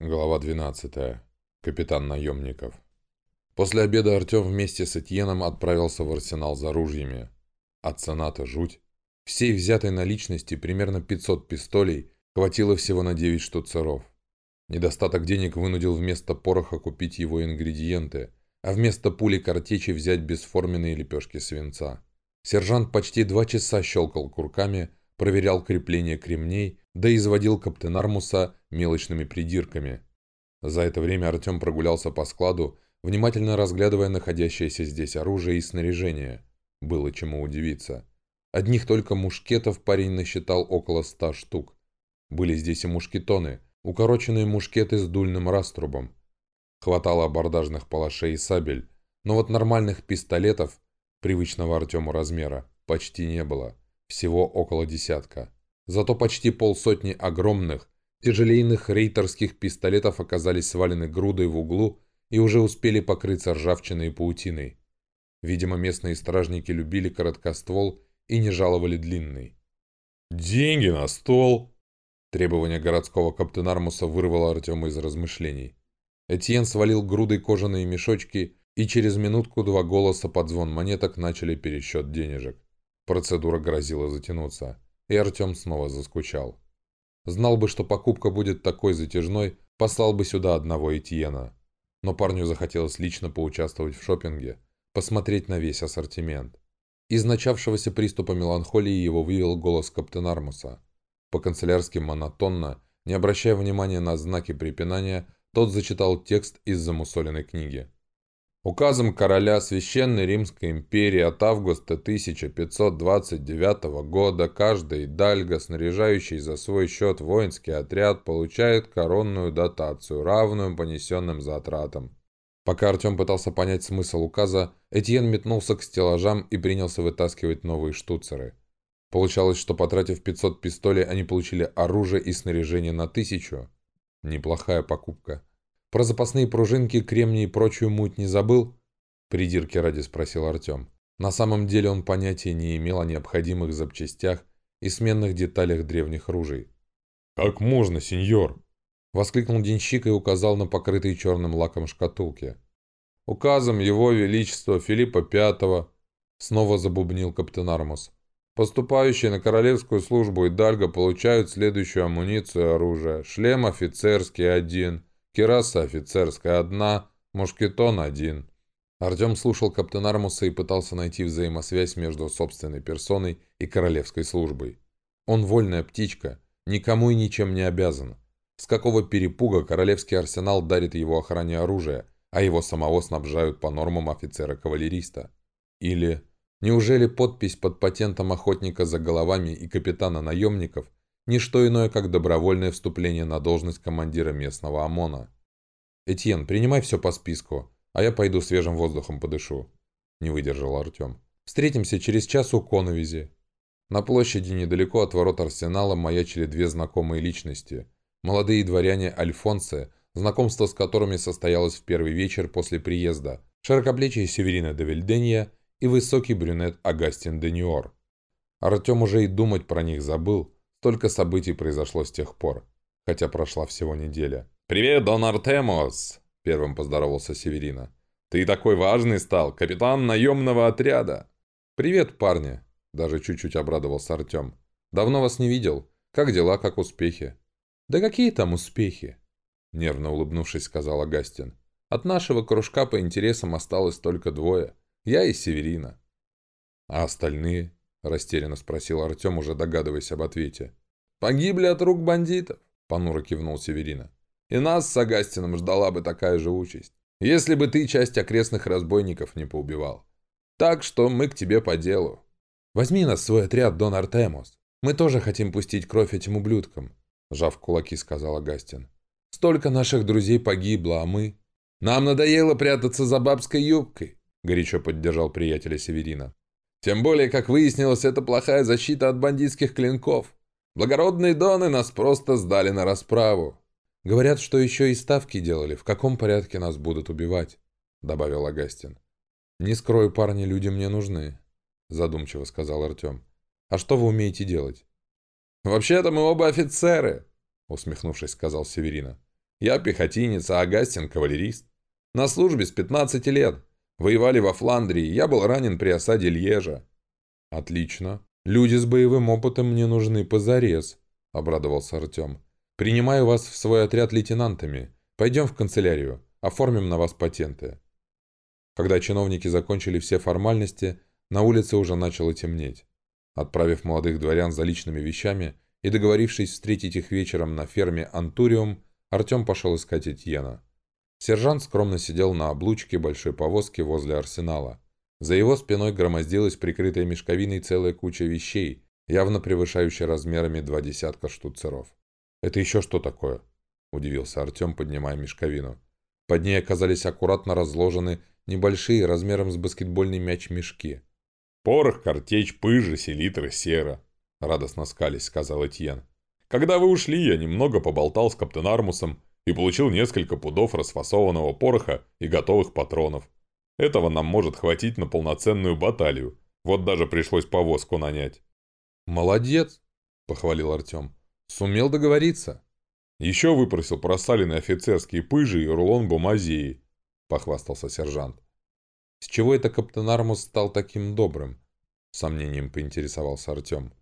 Глава 12. Капитан наемников. После обеда Артем вместе с Этьеном отправился в арсенал за ружьями. А цена-то жуть. Всей взятой наличности примерно 500 пистолей хватило всего на 9 штуцеров. Недостаток денег вынудил вместо пороха купить его ингредиенты, а вместо пули картечи взять бесформенные лепешки свинца. Сержант почти два часа щелкал курками, проверял крепление кремней, да изводил Каптенармуса мелочными придирками. За это время Артем прогулялся по складу, внимательно разглядывая находящееся здесь оружие и снаряжение. Было чему удивиться. Одних только мушкетов парень насчитал около ста штук. Были здесь и мушкетоны, укороченные мушкеты с дульным раструбом. Хватало абордажных палашей и сабель, но вот нормальных пистолетов, привычного Артему размера, почти не было. Всего около десятка. Зато почти полсотни огромных, тяжелейных рейтерских пистолетов оказались свалены грудой в углу и уже успели покрыться ржавчиной и паутиной. Видимо, местные стражники любили короткоствол и не жаловали длинный. «Деньги на стол!» Требование городского каптенармуса вырвало Артема из размышлений. Этьен свалил грудой кожаные мешочки, и через минутку два голоса под звон монеток начали пересчет денежек. Процедура грозила затянуться и Артем снова заскучал. Знал бы, что покупка будет такой затяжной, послал бы сюда одного Этьена. Но парню захотелось лично поучаствовать в шопинге, посмотреть на весь ассортимент. Из начавшегося приступа меланхолии его вывел голос Каптенармуса. По-канцелярски монотонно, не обращая внимания на знаки препинания, тот зачитал текст из замусоленной книги. Указом короля Священной Римской империи от августа 1529 года каждый дальго, снаряжающий за свой счет воинский отряд, получает коронную дотацию, равную понесенным затратам. Пока Артем пытался понять смысл указа, Этьен метнулся к стеллажам и принялся вытаскивать новые штуцеры. Получалось, что потратив 500 пистолей, они получили оружие и снаряжение на тысячу. Неплохая покупка. Про запасные пружинки, кремни и прочую муть не забыл?» Придирки ради спросил Артем. На самом деле он понятия не имел о необходимых запчастях и сменных деталях древних ружей. «Как можно, сеньор?» Воскликнул денщик и указал на покрытые черным лаком шкатулки. «Указом Его Величества Филиппа V снова забубнил каптен Армус. Поступающие на королевскую службу Идальго получают следующую амуницию и оружие. Шлем офицерский один, Кераса офицерская одна, мушкетон один. Артем слушал каптен Армуса и пытался найти взаимосвязь между собственной персоной и королевской службой. Он вольная птичка, никому и ничем не обязан. С какого перепуга королевский арсенал дарит его охране оружие, а его самого снабжают по нормам офицера-кавалериста? Или неужели подпись под патентом охотника за головами и капитана наемников не что иное, как добровольное вступление на должность командира местного ОМОНа. «Этьен, принимай все по списку, а я пойду свежим воздухом подышу», – не выдержал Артем. «Встретимся через час у Коновизи». На площади недалеко от ворот арсенала маячили две знакомые личности. Молодые дворяне Альфонсы, знакомство с которыми состоялось в первый вечер после приезда, широкоплечие Северина де Вильденья и высокий брюнет Агастин де Ньор. Артем уже и думать про них забыл – Столько событий произошло с тех пор, хотя прошла всего неделя. «Привет, Дон Артемос!» – первым поздоровался Северина. «Ты такой важный стал, капитан наемного отряда!» «Привет, парни!» – даже чуть-чуть обрадовался Артем. «Давно вас не видел. Как дела, как успехи?» «Да какие там успехи?» – нервно улыбнувшись, сказал Агастин. «От нашего кружка по интересам осталось только двое. Я и Северина». «А остальные?» – растерянно спросил Артем, уже догадываясь об ответе. «Погибли от рук бандитов», – понуро кивнул Северина. «И нас с Агастином ждала бы такая же участь, если бы ты часть окрестных разбойников не поубивал. Так что мы к тебе по делу». «Возьми нас в свой отряд, Дон Артемос. Мы тоже хотим пустить кровь этим ублюдкам», – сжав кулаки, сказал Агастин. «Столько наших друзей погибло, а мы...» «Нам надоело прятаться за бабской юбкой», – горячо поддержал приятеля Северина. Тем более, как выяснилось, это плохая защита от бандитских клинков. Благородные доны нас просто сдали на расправу. Говорят, что еще и ставки делали, в каком порядке нас будут убивать, добавил Агастин. Не скрою, парни, люди мне нужны, задумчиво сказал Артем. А что вы умеете делать? Вообще-то мы оба офицеры, усмехнувшись, сказал Северина. Я пехотинец, а Агастин – кавалерист. На службе с 15 лет. Воевали во Фландрии, я был ранен при осаде Льежа». «Отлично. Люди с боевым опытом мне нужны позарез», – обрадовался Артем. «Принимаю вас в свой отряд лейтенантами. Пойдем в канцелярию. Оформим на вас патенты». Когда чиновники закончили все формальности, на улице уже начало темнеть. Отправив молодых дворян за личными вещами и договорившись встретить их вечером на ферме Антуриум, Артем пошел искать Этьена. Сержант скромно сидел на облучке большой повозки возле арсенала. За его спиной громоздилась прикрытая мешковиной целая куча вещей, явно превышающая размерами два десятка штуцеров. «Это еще что такое?» – удивился Артем, поднимая мешковину. Под ней оказались аккуратно разложены небольшие, размером с баскетбольный мяч, мешки. «Порох, картечь, пыжи, селитра, сера», — радостно скались, сказал Этьен. «Когда вы ушли, я немного поболтал с Каптенармусом и получил несколько пудов расфасованного пороха и готовых патронов. Этого нам может хватить на полноценную баталию. Вот даже пришлось повозку нанять». «Молодец», — похвалил Артем. «Сумел договориться». «Еще выпросил просаленные офицерские пыжи и рулон бумазеи», — похвастался сержант. «С чего это Каптенармус стал таким добрым?» — сомнением поинтересовался Артем.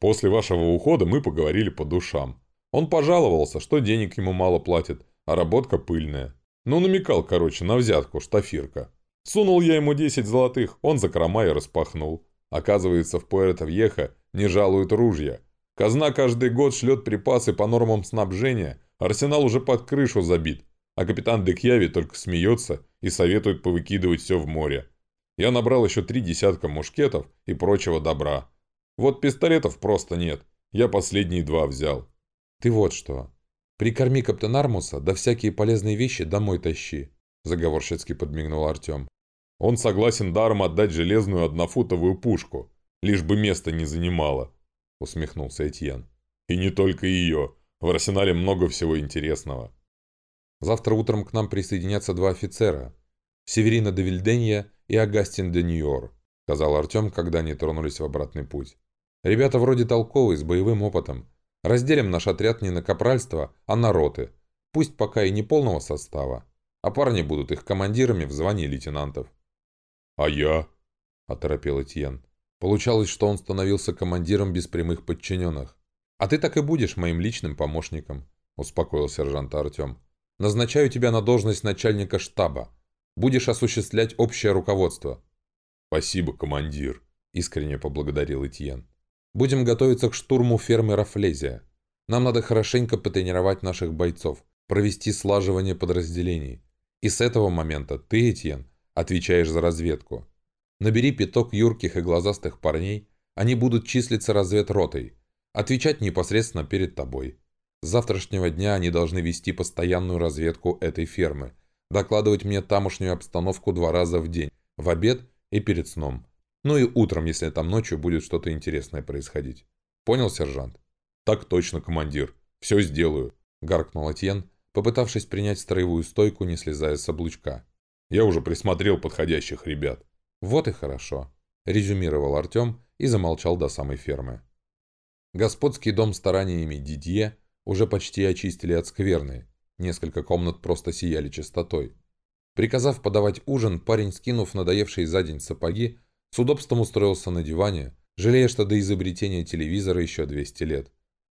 «После вашего ухода мы поговорили по душам. Он пожаловался, что денег ему мало платят, а работка пыльная. Ну, намекал, короче, на взятку, штафирка. Сунул я ему 10 золотых, он закрома и распахнул. Оказывается, в Пуэрто-Вьеха не жалуют ружья. Казна каждый год шлет припасы по нормам снабжения, арсенал уже под крышу забит, а капитан Декьяви только смеется и советует повыкидывать все в море. Я набрал еще три десятка мушкетов и прочего добра. Вот пистолетов просто нет, я последние два взял. Ты вот что. Прикорми каптен Армуса, да всякие полезные вещи домой тащи, заговорщицки подмигнул Артем. Он согласен даром отдать железную однофутовую пушку, лишь бы место не занимало, усмехнулся Этьен. И не только ее. В арсенале много всего интересного. Завтра утром к нам присоединятся два офицера. Северина де Вильденья и Агастин де Ньор», — сказал Артем, когда они тронулись в обратный путь. «Ребята вроде толковые, с боевым опытом. Разделим наш отряд не на капральство, а на роты. Пусть пока и не полного состава. А парни будут их командирами в звании лейтенантов». «А я?» — оторопел Этьен. Получалось, что он становился командиром без прямых подчиненных. «А ты так и будешь моим личным помощником», — успокоил сержант Артем. Назначаю тебя на должность начальника штаба. Будешь осуществлять общее руководство». «Спасибо, командир», — искренне поблагодарил Этьен. «Будем готовиться к штурму фермы Рафлезия. Нам надо хорошенько потренировать наших бойцов, провести слаживание подразделений. И с этого момента ты, Этьен, отвечаешь за разведку. Набери пяток юрких и глазастых парней, они будут числиться разведротой, отвечать непосредственно перед тобой. С завтрашнего дня они должны вести постоянную разведку этой фермы, докладывать мне тамошнюю обстановку два раза в день, в обед и перед сном. Ну и утром, если там ночью будет что-то интересное происходить. Понял, сержант? Так точно, командир. Все сделаю, гаркнул Этьен, попытавшись принять строевую стойку, не слезая с облучка. Я уже присмотрел подходящих ребят. Вот и хорошо, резюмировал Артем и замолчал до самой фермы. Господский дом стараниями Дидье уже почти очистили от скверны. Несколько комнат просто сияли чистотой. Приказав подавать ужин, парень, скинув надоевшие за день сапоги, с удобством устроился на диване, жалея, что до изобретения телевизора еще 200 лет.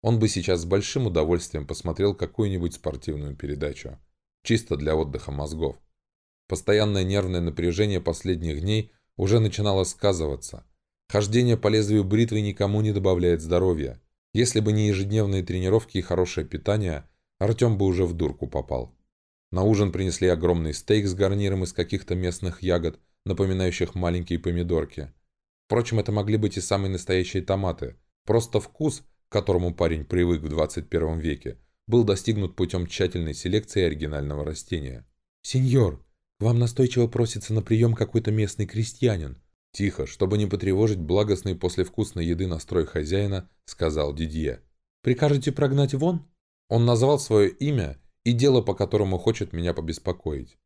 Он бы сейчас с большим удовольствием посмотрел какую-нибудь спортивную передачу. Чисто для отдыха мозгов. Постоянное нервное напряжение последних дней уже начинало сказываться. Хождение по лезвию бритвы никому не добавляет здоровья. Если бы не ежедневные тренировки и хорошее питание, Артем бы уже в дурку попал. На ужин принесли огромный стейк с гарниром из каких-то местных ягод, напоминающих маленькие помидорки. Впрочем, это могли быть и самые настоящие томаты. Просто вкус, к которому парень привык в 21 веке, был достигнут путем тщательной селекции оригинального растения. «Сеньор, вам настойчиво просится на прием какой-то местный крестьянин», Тихо, чтобы не потревожить благостный после вкусной еды настрой хозяина, сказал Дидье. «Прикажете прогнать вон?» Он назвал свое имя и дело, по которому хочет меня побеспокоить.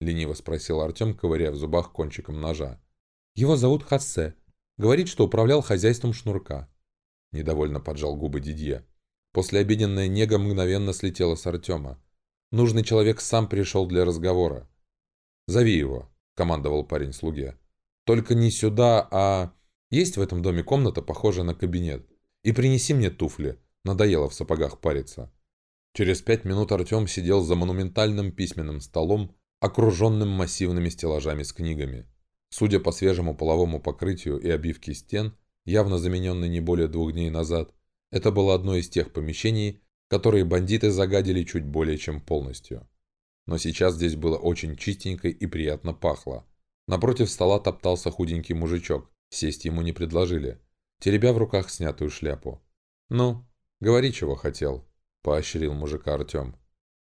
Лениво спросил Артем, ковыряя в зубах кончиком ножа. «Его зовут Хассе. Говорит, что управлял хозяйством шнурка». Недовольно поджал губы Дидье. После обеденная нега мгновенно слетела с Артема. Нужный человек сам пришел для разговора. «Зови его», — командовал парень слуге. «Только не сюда, а... Есть в этом доме комната, похожая на кабинет. И принеси мне туфли. Надоело в сапогах париться». Через пять минут Артем сидел за монументальным письменным столом, окруженным массивными стеллажами с книгами. Судя по свежему половому покрытию и обивке стен, явно замененной не более двух дней назад, это было одно из тех помещений, которые бандиты загадили чуть более чем полностью. Но сейчас здесь было очень чистенько и приятно пахло. Напротив стола топтался худенький мужичок, сесть ему не предложили, теребя в руках снятую шляпу. «Ну, говори, чего хотел», – поощрил мужика Артем.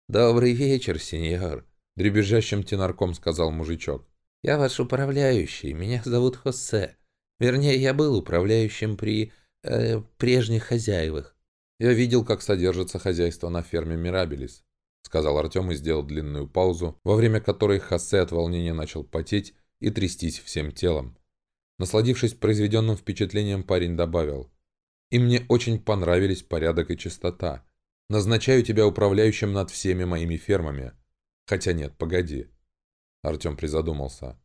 «Добрый вечер, сеньор», – дребезжащим тенарком сказал мужичок. «Я ваш управляющий, меня зовут Хосе. Вернее, я был управляющим при... Э, прежних хозяевах. «Я видел, как содержится хозяйство на ферме Мирабелис», сказал Артем и сделал длинную паузу, во время которой Хосе от волнения начал потеть и трястись всем телом. Насладившись произведенным впечатлением, парень добавил. «И мне очень понравились порядок и чистота. Назначаю тебя управляющим над всеми моими фермами. Хотя нет, погоди». Артем призадумался.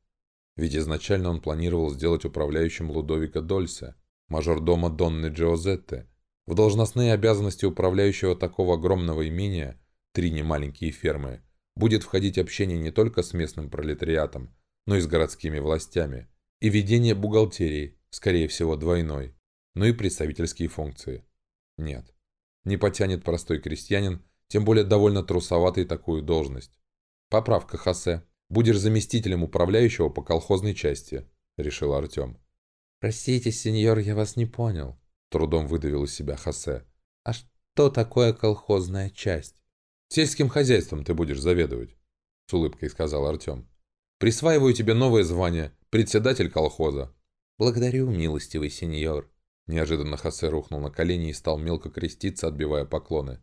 Ведь изначально он планировал сделать управляющим Лудовика Дольсе, мажордома Донны Джиозетте, в должностные обязанности управляющего такого огромного имения, три немаленькие фермы, будет входить общение не только с местным пролетариатом, но и с городскими властями, и ведение бухгалтерии, скорее всего двойной, но и представительские функции. Нет, не потянет простой крестьянин, тем более довольно трусоватый такую должность. Поправка Хосе. Будешь заместителем управляющего по колхозной части, решил Артем. Простите, сеньор, я вас не понял. Трудом выдавил из себя Хосе. «А что такое колхозная часть?» «Сельским хозяйством ты будешь заведовать», — с улыбкой сказал Артем. «Присваиваю тебе новое звание — председатель колхоза». «Благодарю, милостивый сеньор». Неожиданно Хосе рухнул на колени и стал мелко креститься, отбивая поклоны.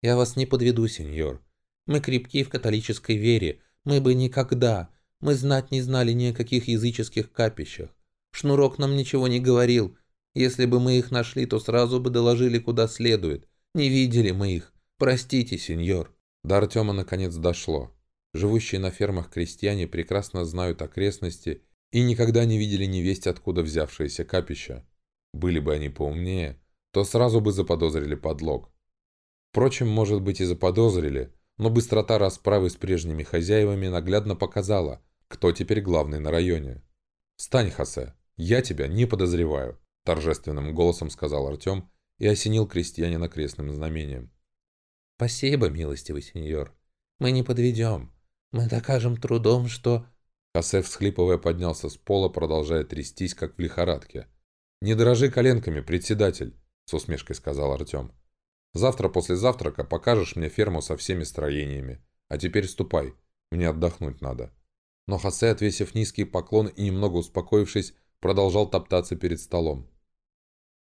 «Я вас не подведу, сеньор. Мы крепки в католической вере. Мы бы никогда... Мы знать не знали ни о каких языческих капищах. Шнурок нам ничего не говорил, если бы мы их нашли, то сразу бы доложили куда следует. Не видели мы их. Простите, сеньор». До Артема наконец дошло. Живущие на фермах крестьяне прекрасно знают окрестности и никогда не видели невесть, откуда взявшиеся капища. Были бы они поумнее, то сразу бы заподозрили подлог. Впрочем, может быть и заподозрили, но быстрота расправы с прежними хозяевами наглядно показала, кто теперь главный на районе. «Стань, Хосе, я тебя не подозреваю». Торжественным голосом сказал Артем и осенил крестьянина крестным знамением. «Спасибо, милостивый сеньор. Мы не подведем. Мы докажем трудом, что...» Хосе, всхлипывая, поднялся с пола, продолжая трястись, как в лихорадке. «Не дрожи коленками, председатель», — с усмешкой сказал Артем. «Завтра после завтрака покажешь мне ферму со всеми строениями. А теперь ступай, мне отдохнуть надо». Но Хосе, отвесив низкий поклон и немного успокоившись, продолжал топтаться перед столом.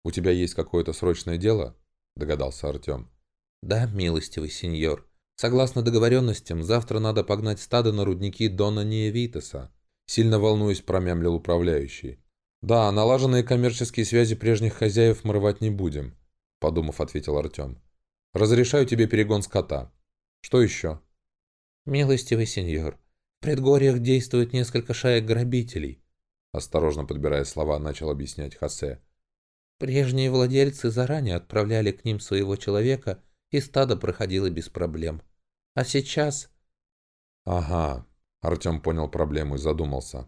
«У тебя есть какое-то срочное дело?» – догадался Артем. «Да, милостивый сеньор. Согласно договоренностям, завтра надо погнать стадо на рудники Дона Ниевитеса», – сильно волнуясь, промямлил управляющий. «Да, налаженные коммерческие связи прежних хозяев мы рвать не будем», – подумав, ответил Артем. «Разрешаю тебе перегон скота. Что еще?» «Милостивый сеньор, в предгорьях действует несколько шаек грабителей», – осторожно подбирая слова, начал объяснять Хосе. Прежние владельцы заранее отправляли к ним своего человека, и стадо проходило без проблем. А сейчас... Ага, Артем понял проблему и задумался.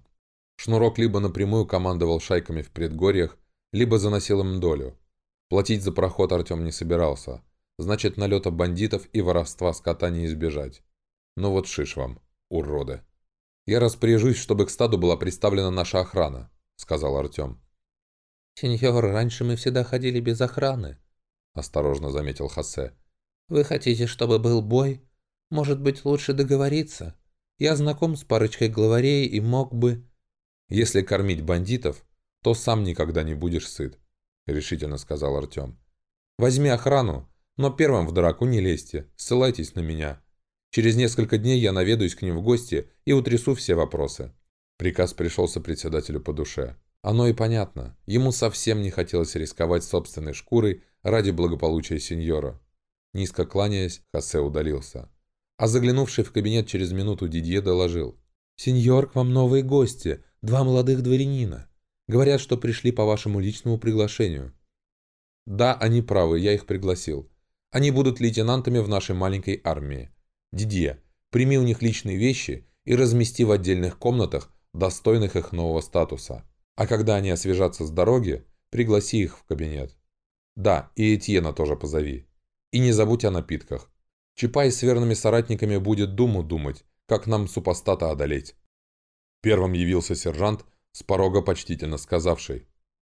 Шнурок либо напрямую командовал шайками в предгорьях, либо заносил им долю. Платить за проход Артем не собирался. Значит, налета бандитов и воровства скота не избежать. Ну вот шиш вам, уроды. «Я распоряжусь, чтобы к стаду была представлена наша охрана», — сказал Артем. «Сеньор, раньше мы всегда ходили без охраны», — осторожно заметил Хосе. «Вы хотите, чтобы был бой? Может быть, лучше договориться? Я знаком с парочкой главарей и мог бы...» «Если кормить бандитов, то сам никогда не будешь сыт», — решительно сказал Артем. «Возьми охрану, но первым в драку не лезьте, ссылайтесь на меня. Через несколько дней я наведаюсь к ним в гости и утрясу все вопросы». Приказ пришелся председателю по душе. Оно и понятно. Ему совсем не хотелось рисковать собственной шкурой ради благополучия сеньора. Низко кланяясь, Хосе удалился. А заглянувший в кабинет через минуту Дидье доложил. «Сеньор, к вам новые гости, два молодых дворянина. Говорят, что пришли по вашему личному приглашению». «Да, они правы, я их пригласил. Они будут лейтенантами в нашей маленькой армии. Дидье, прими у них личные вещи и размести в отдельных комнатах, достойных их нового статуса. А когда они освежатся с дороги, пригласи их в кабинет. Да, и Этьена тоже позови. И не забудь о напитках. Чапай с верными соратниками будет думу думать, как нам супостата одолеть. Первым явился сержант, с порога почтительно сказавший.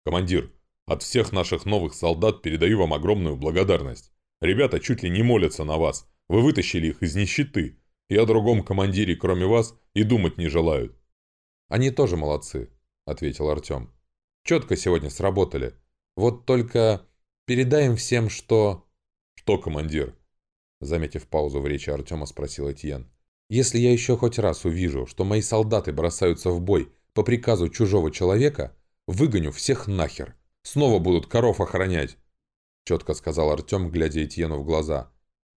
«Командир, от всех наших новых солдат передаю вам огромную благодарность. Ребята чуть ли не молятся на вас. Вы вытащили их из нищеты. И о другом командире, кроме вас, и думать не желают». «Они тоже молодцы», — ответил Артем. «Четко сегодня сработали. Вот только передай им всем, что...» «Что, командир?» Заметив паузу в речи Артема, спросил Этьен. «Если я еще хоть раз увижу, что мои солдаты бросаются в бой по приказу чужого человека, выгоню всех нахер. Снова будут коров охранять», — четко сказал Артем, глядя Этьену в глаза.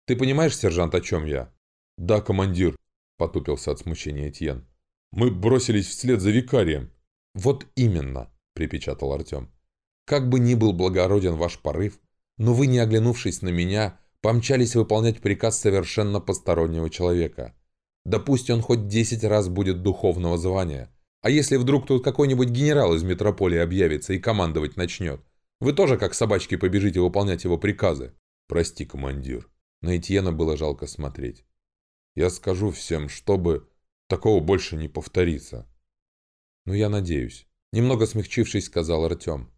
«Ты понимаешь, сержант, о чем я?» «Да, командир», — потупился от смущения Этьен. «Мы бросились вслед за викарием». «Вот именно», — припечатал Артем. «Как бы ни был благороден ваш порыв, но вы, не оглянувшись на меня, помчались выполнять приказ совершенно постороннего человека. Да пусть он хоть десять раз будет духовного звания. А если вдруг тут какой-нибудь генерал из метрополии объявится и командовать начнет? Вы тоже как собачки побежите выполнять его приказы? Прости, командир. На Этьена было жалко смотреть. Я скажу всем, чтобы такого больше не повторится. Ну, я надеюсь. Немного смягчившись, сказал Артем.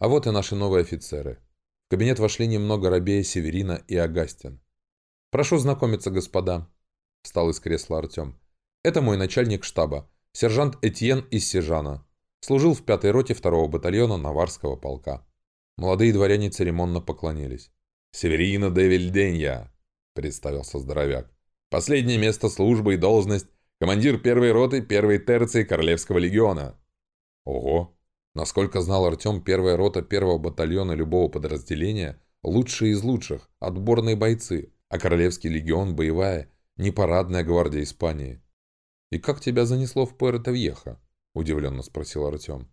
А вот и наши новые офицеры. В кабинет вошли немного рабея Северина и Агастин. «Прошу знакомиться, господа», – встал из кресла Артем. «Это мой начальник штаба, сержант Этьен из Сежана. Служил в пятой роте второго батальона Наварского полка». Молодые дворяне церемонно поклонились. «Северина де Вильденья», – представился здоровяк. «Последнее место службы и должность – командир первой роты первой терции Королевского легиона». «Ого!» Насколько знал Артем, первая рота первого батальона любого подразделения – лучшие из лучших, отборные бойцы, а Королевский легион – боевая, непарадная гвардия Испании. «И как тебя занесло в Пуэрто-Вьеха?» – удивленно спросил Артем.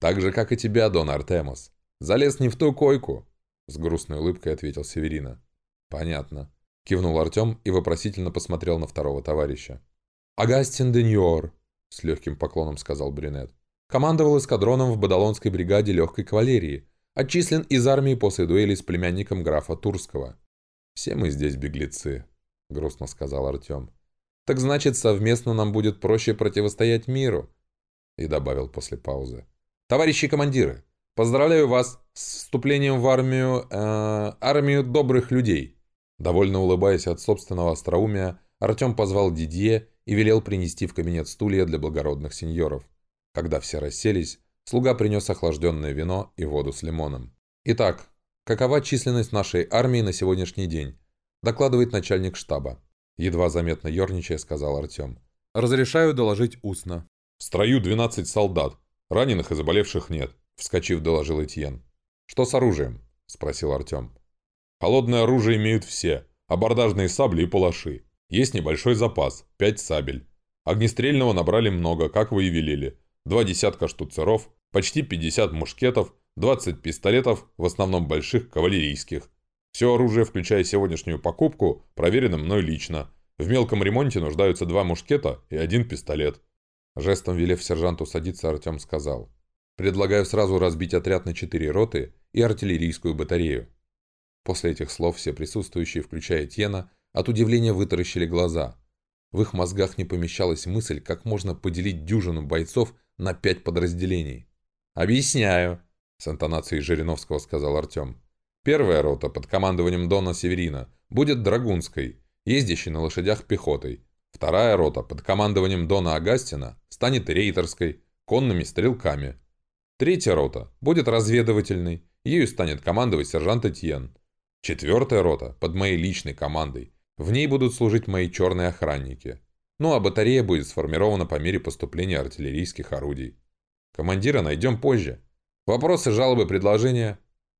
«Так же, как и тебя, Дон Артемос. Залез не в ту койку», – с грустной улыбкой ответил Северина. «Понятно», – кивнул Артем и вопросительно посмотрел на второго товарища. «Агастин Деньор», – с легким поклоном сказал Брюнет. Командовал эскадроном в Бадалонской бригаде легкой кавалерии. Отчислен из армии после дуэли с племянником графа Турского. «Все мы здесь беглецы», — грустно сказал Артем. «Так значит, совместно нам будет проще противостоять миру», — и добавил после паузы. «Товарищи командиры, поздравляю вас с вступлением в армию... Э, армию добрых людей». Довольно улыбаясь от собственного остроумия, Артем позвал Дидье и велел принести в кабинет стулья для благородных сеньоров. Когда все расселись, слуга принес охлажденное вино и воду с лимоном. «Итак, какова численность нашей армии на сегодняшний день?» Докладывает начальник штаба. Едва заметно ерничая, сказал Артем. «Разрешаю доложить устно». «В строю 12 солдат. Раненых и заболевших нет», — вскочив, доложил Этьен. «Что с оружием?» — спросил Артем. «Холодное оружие имеют все. Абордажные сабли и палаши. Есть небольшой запас, 5 сабель. Огнестрельного набрали много, как вы и велели два десятка штуцеров, почти 50 мушкетов, 20 пистолетов, в основном больших кавалерийских. Все оружие, включая сегодняшнюю покупку, проверено мной лично. В мелком ремонте нуждаются два мушкета и один пистолет. Жестом велев сержанту садиться, Артем сказал. «Предлагаю сразу разбить отряд на четыре роты и артиллерийскую батарею». После этих слов все присутствующие, включая Тьена, от удивления вытаращили глаза. В их мозгах не помещалась мысль, как можно поделить дюжину бойцов на пять подразделений. «Объясняю», — с интонацией Жириновского сказал Артем. «Первая рота под командованием Дона Северина будет драгунской, ездящей на лошадях пехотой. Вторая рота под командованием Дона Агастина станет рейтерской, конными стрелками. Третья рота будет разведывательной, ею станет командовать сержант Этьен. Четвертая рота под моей личной командой. В ней будут служить мои черные охранники. Ну а батарея будет сформирована по мере поступления артиллерийских орудий. Командира найдем позже. Вопросы, жалобы, предложения?